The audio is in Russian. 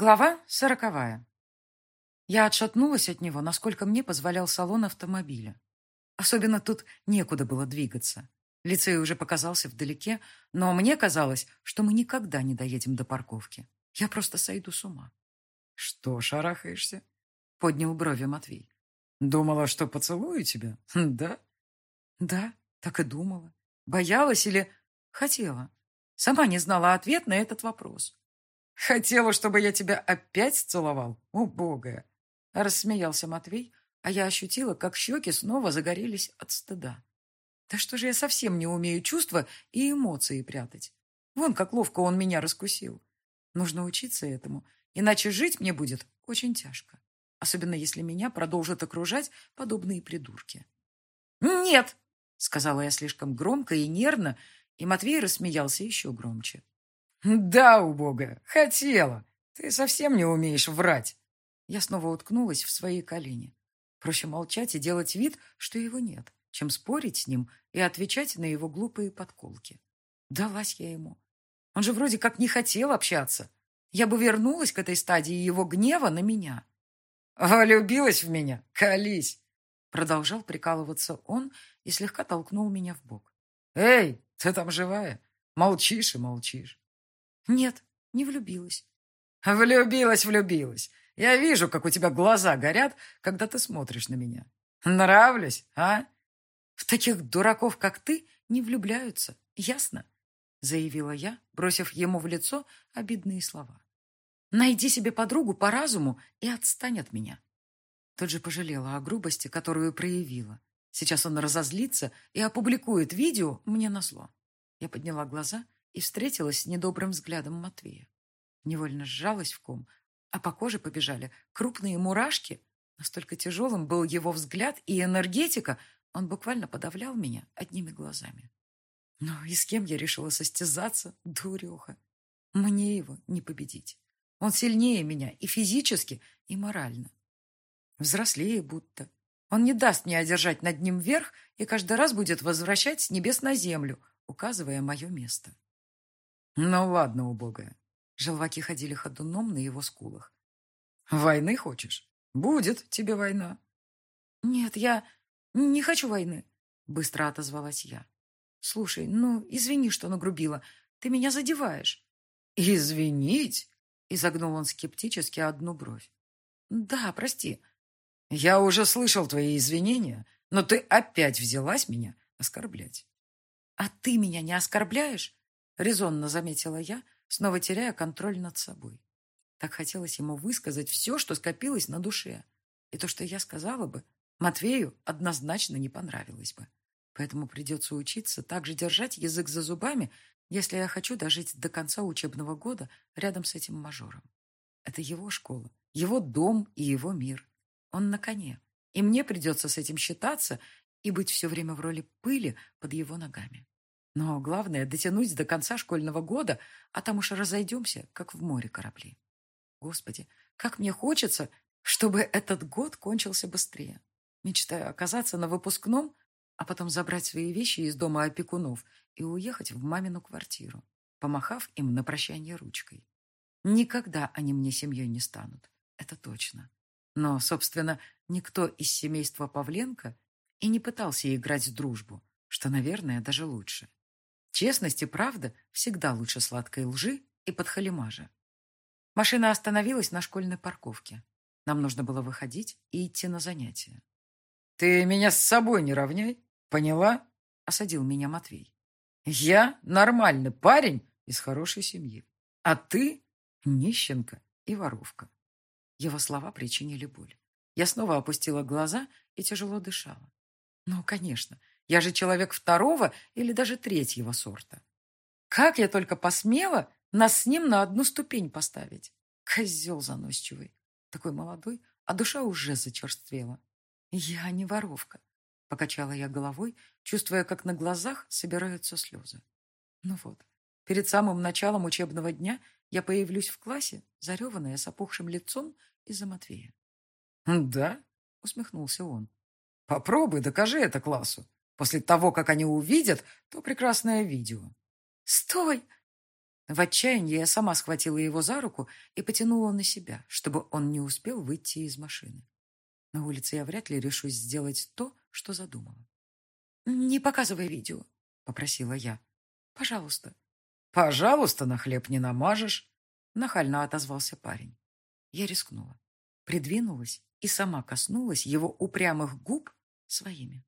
Глава сороковая. Я отшатнулась от него, насколько мне позволял салон автомобиля. Особенно тут некуда было двигаться. Лицей уже показался вдалеке, но мне казалось, что мы никогда не доедем до парковки. Я просто сойду с ума. «Что шарахаешься?» — поднял брови Матвей. «Думала, что поцелую тебя, да?» «Да, так и думала. Боялась или хотела. Сама не знала ответ на этот вопрос. Хотела, чтобы я тебя опять целовал? Убогая!» Рассмеялся Матвей, а я ощутила, как щеки снова загорелись от стыда. Да что же я совсем не умею чувства и эмоции прятать? Вон как ловко он меня раскусил. Нужно учиться этому, иначе жить мне будет очень тяжко. Особенно если меня продолжат окружать подобные придурки. «Нет!» — сказала я слишком громко и нервно, и Матвей рассмеялся еще громче. «Да, убогая, хотела. Ты совсем не умеешь врать». Я снова уткнулась в свои колени. Проще молчать и делать вид, что его нет, чем спорить с ним и отвечать на его глупые подколки. Далась я ему. Он же вроде как не хотел общаться. Я бы вернулась к этой стадии его гнева на меня. «Влюбилась в меня? Колись!» Продолжал прикалываться он и слегка толкнул меня в бок. «Эй, ты там живая? Молчишь и молчишь. Нет, не влюбилась. Влюбилась, влюбилась. Я вижу, как у тебя глаза горят, когда ты смотришь на меня. Нравлюсь, а? В таких дураков, как ты, не влюбляются, ясно? Заявила я, бросив ему в лицо обидные слова. Найди себе подругу по разуму и отстань от меня. Тут же пожалела о грубости, которую проявила. Сейчас он разозлится и опубликует видео мне на зло. Я подняла глаза и встретилась с недобрым взглядом Матвея. Невольно сжалась в ком, а по коже побежали крупные мурашки. Настолько тяжелым был его взгляд и энергетика, он буквально подавлял меня одними глазами. Ну и с кем я решила состязаться, дуреха? Мне его не победить. Он сильнее меня и физически, и морально. Взрослее будто. Он не даст мне одержать над ним верх и каждый раз будет возвращать с небес на землю, указывая мое место. Ну ладно, убогая. Желваки ходили ходуном на его скулах. Войны хочешь? Будет тебе война. Нет, я не хочу войны, быстро отозвалась я. Слушай, ну, извини, что нагрубила. Ты меня задеваешь. Извинить? Изогнул он скептически одну бровь. Да, прости. Я уже слышал твои извинения, но ты опять взялась меня оскорблять. А ты меня не оскорбляешь? Резонно заметила я, снова теряя контроль над собой. Так хотелось ему высказать все, что скопилось на душе. И то, что я сказала бы, Матвею однозначно не понравилось бы. Поэтому придется учиться также держать язык за зубами, если я хочу дожить до конца учебного года рядом с этим мажором. Это его школа, его дом и его мир. Он на коне, и мне придется с этим считаться и быть все время в роли пыли под его ногами. Но главное — дотянуть до конца школьного года, а там уж разойдемся, как в море корабли. Господи, как мне хочется, чтобы этот год кончился быстрее. Мечтаю оказаться на выпускном, а потом забрать свои вещи из дома опекунов и уехать в мамину квартиру, помахав им на прощание ручкой. Никогда они мне семьей не станут, это точно. Но, собственно, никто из семейства Павленко и не пытался играть в дружбу, что, наверное, даже лучше. Честность и правда всегда лучше сладкой лжи и подхалимажа. Машина остановилась на школьной парковке. Нам нужно было выходить и идти на занятия. «Ты меня с собой не равняй, поняла?» — осадил меня Матвей. «Я нормальный парень из хорошей семьи, а ты — нищенка и воровка». Его слова причинили боль. Я снова опустила глаза и тяжело дышала. Ну, конечно, я же человек второго или даже третьего сорта. Как я только посмела нас с ним на одну ступень поставить. Козел заносчивый. Такой молодой, а душа уже зачерствела. Я не воровка. Покачала я головой, чувствуя, как на глазах собираются слезы. Ну вот, перед самым началом учебного дня я появлюсь в классе, зареванная с опухшим лицом из-за Матвея. «Да?» — усмехнулся он. «Попробуй, докажи это классу. После того, как они увидят то прекрасное видео. «Стой!» В отчаянии я сама схватила его за руку и потянула на себя, чтобы он не успел выйти из машины. На улице я вряд ли решусь сделать то, что задумала. «Не показывай видео», — попросила я. «Пожалуйста». «Пожалуйста, на хлеб не намажешь», — нахально отозвался парень. Я рискнула, придвинулась и сама коснулась его упрямых губ своими.